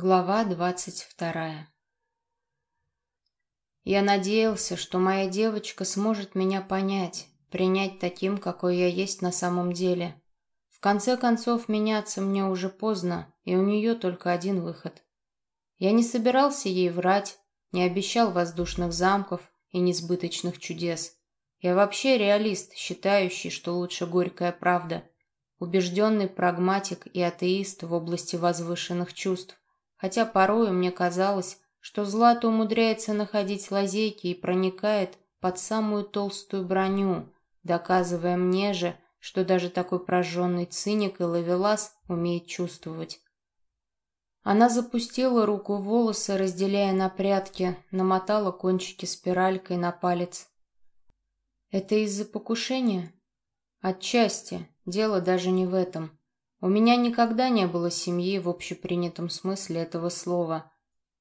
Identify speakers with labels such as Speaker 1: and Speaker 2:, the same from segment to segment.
Speaker 1: Глава двадцать вторая Я надеялся, что моя девочка сможет меня понять, принять таким, какой я есть на самом деле. В конце концов, меняться мне уже поздно, и у нее только один выход. Я не собирался ей врать, не обещал воздушных замков и несбыточных чудес. Я вообще реалист, считающий, что лучше горькая правда. Убежденный прагматик и атеист в области возвышенных чувств хотя порою мне казалось, что Злата умудряется находить лазейки и проникает под самую толстую броню, доказывая мне же, что даже такой прожженный циник и ловелас умеет чувствовать. Она запустила руку в волосы, разделяя на прядки, намотала кончики спиралькой на палец. «Это из-за покушения?» «Отчасти. Дело даже не в этом. У меня никогда не было семьи в общепринятом смысле этого слова.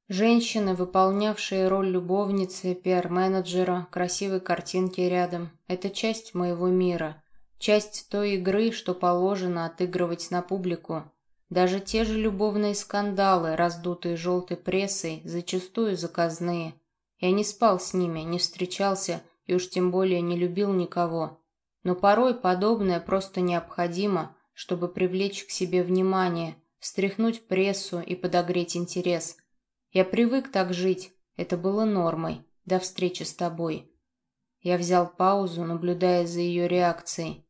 Speaker 1: Женщины, выполнявшие роль любовницы, пиар-менеджера, красивой картинки рядом – это часть моего мира, часть той игры, что положено отыгрывать на публику. Даже те же любовные скандалы, раздутые желтой прессой, зачастую заказные. Я не спал с ними, не встречался и уж тем более не любил никого. Но порой подобное просто необходимо – чтобы привлечь к себе внимание, встряхнуть прессу и подогреть интерес. Я привык так жить, это было нормой, до встречи с тобой. Я взял паузу, наблюдая за ее реакцией.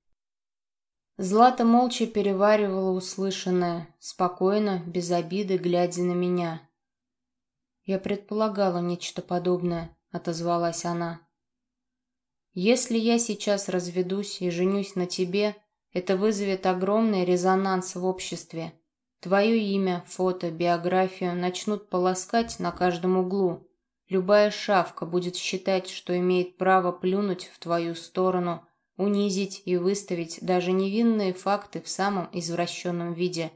Speaker 1: Злата молча переваривала услышанное, спокойно, без обиды, глядя на меня. «Я предполагала нечто подобное», — отозвалась она. «Если я сейчас разведусь и женюсь на тебе, это вызовет огромный резонанс в обществе. Твое имя, фото, биографию начнут полоскать на каждом углу. Любая шавка будет считать, что имеет право плюнуть в твою сторону, унизить и выставить даже невинные факты в самом извращенном виде.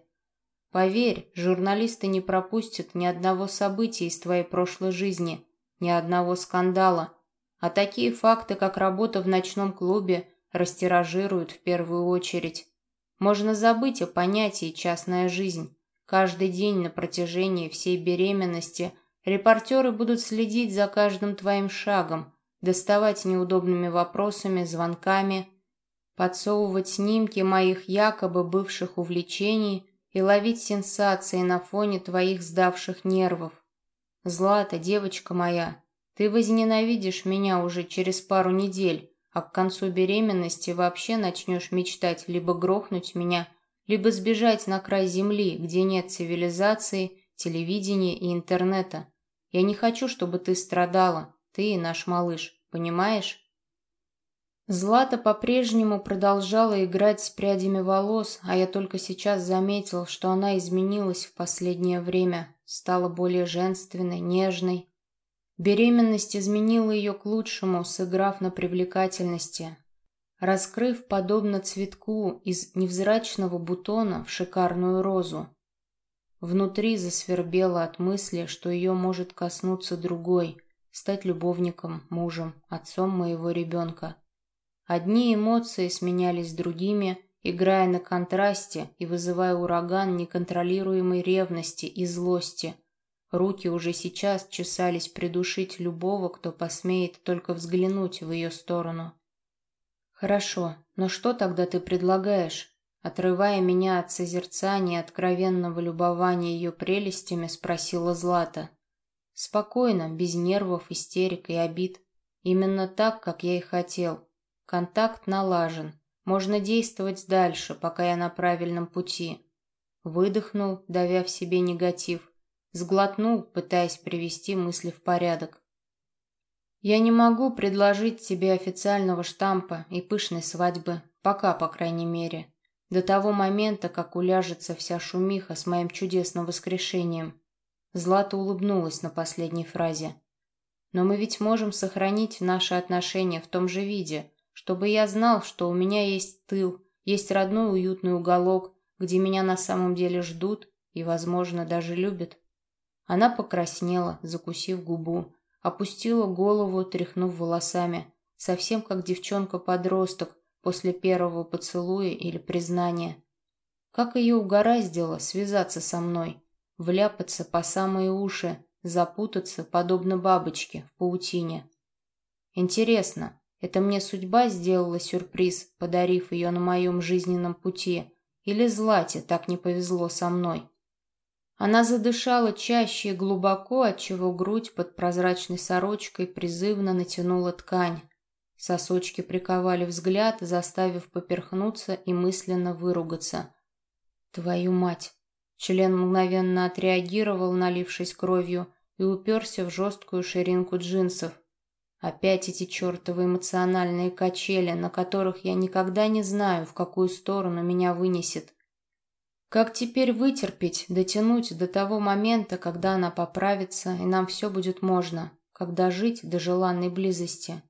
Speaker 1: Поверь, журналисты не пропустят ни одного события из твоей прошлой жизни, ни одного скандала. А такие факты, как работа в ночном клубе, растиражируют в первую очередь. Можно забыть о понятии «частная жизнь». Каждый день на протяжении всей беременности репортеры будут следить за каждым твоим шагом, доставать неудобными вопросами, звонками, подсовывать снимки моих якобы бывших увлечений и ловить сенсации на фоне твоих сдавших нервов. Злата, девочка моя, ты возненавидишь меня уже через пару недель, а к концу беременности вообще начнешь мечтать либо грохнуть меня, либо сбежать на край земли, где нет цивилизации, телевидения и интернета. Я не хочу, чтобы ты страдала, ты и наш малыш, понимаешь? Злата по-прежнему продолжала играть с прядями волос, а я только сейчас заметил, что она изменилась в последнее время, стала более женственной, нежной, Беременность изменила ее к лучшему, сыграв на привлекательности. Раскрыв, подобно цветку, из невзрачного бутона в шикарную розу. Внутри засвербело от мысли, что ее может коснуться другой, стать любовником, мужем, отцом моего ребенка. Одни эмоции сменялись другими, играя на контрасте и вызывая ураган неконтролируемой ревности и злости – Руки уже сейчас чесались придушить любого, кто посмеет только взглянуть в ее сторону. «Хорошо, но что тогда ты предлагаешь?» Отрывая меня от созерцания откровенного любования ее прелестями, спросила Злата. Спокойно, без нервов, истерик и обид. Именно так, как я и хотел. Контакт налажен. Можно действовать дальше, пока я на правильном пути. Выдохнул, давя в себе негатив. Сглотнул, пытаясь привести мысли в порядок. «Я не могу предложить тебе официального штампа и пышной свадьбы, пока, по крайней мере, до того момента, как уляжется вся шумиха с моим чудесным воскрешением». Злата улыбнулась на последней фразе. «Но мы ведь можем сохранить наши отношения в том же виде, чтобы я знал, что у меня есть тыл, есть родной уютный уголок, где меня на самом деле ждут и, возможно, даже любят». Она покраснела, закусив губу, опустила голову, тряхнув волосами, совсем как девчонка-подросток после первого поцелуя или признания. Как ее угораздило связаться со мной? вляпаться по самые уши, запутаться, подобно бабочке, в паутине. Интересно, это мне судьба сделала сюрприз, подарив ее на моем жизненном пути, или Злате так не повезло со мной? Она задышала чаще и глубоко, отчего грудь под прозрачной сорочкой призывно натянула ткань. Сосочки приковали взгляд, заставив поперхнуться и мысленно выругаться. «Твою мать!» Член мгновенно отреагировал, налившись кровью, и уперся в жесткую ширинку джинсов. Опять эти чертовы эмоциональные качели, на которых я никогда не знаю, в какую сторону меня вынесет. Как теперь вытерпеть, дотянуть до того момента, когда она поправится, и нам все будет можно, когда жить до желанной близости?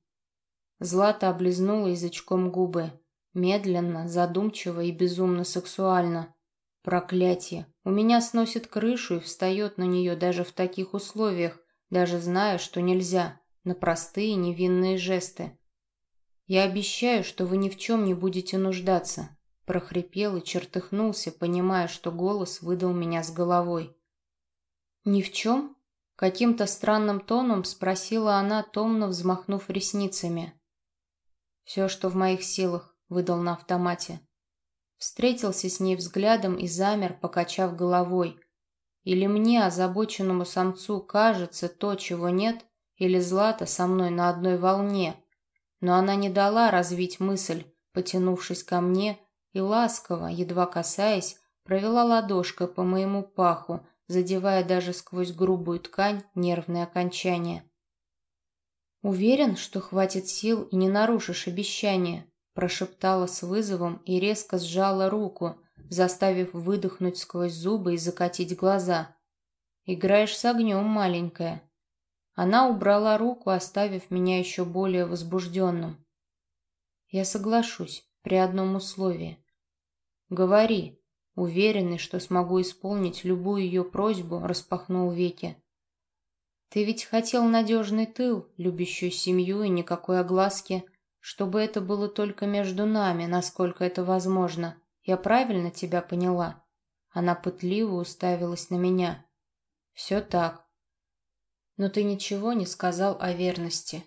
Speaker 1: Злата облизнула язычком губы. Медленно, задумчиво и безумно сексуально. Проклятие. У меня сносит крышу и встает на нее даже в таких условиях, даже зная, что нельзя, на простые невинные жесты. Я обещаю, что вы ни в чем не будете нуждаться, прохрипел и чертыхнулся, понимая, что голос выдал меня с головой. «Ни в чем?» — каким-то странным тоном спросила она, томно взмахнув ресницами. «Все, что в моих силах», — выдал на автомате. Встретился с ней взглядом и замер, покачав головой. Или мне, озабоченному самцу, кажется то, чего нет, или Злата со мной на одной волне. Но она не дала развить мысль, потянувшись ко мне и ласково, едва касаясь, провела ладошкой по моему паху, задевая даже сквозь грубую ткань нервные окончания. «Уверен, что хватит сил и не нарушишь обещание», прошептала с вызовом и резко сжала руку, заставив выдохнуть сквозь зубы и закатить глаза. «Играешь с огнем, маленькая». Она убрала руку, оставив меня еще более возбужденным. «Я соглашусь, при одном условии. «Говори», уверенный, что смогу исполнить любую ее просьбу, распахнул веки. «Ты ведь хотел надежный тыл, любящую семью и никакой огласки, чтобы это было только между нами, насколько это возможно. Я правильно тебя поняла?» Она пытливо уставилась на меня. «Все так. Но ты ничего не сказал о верности».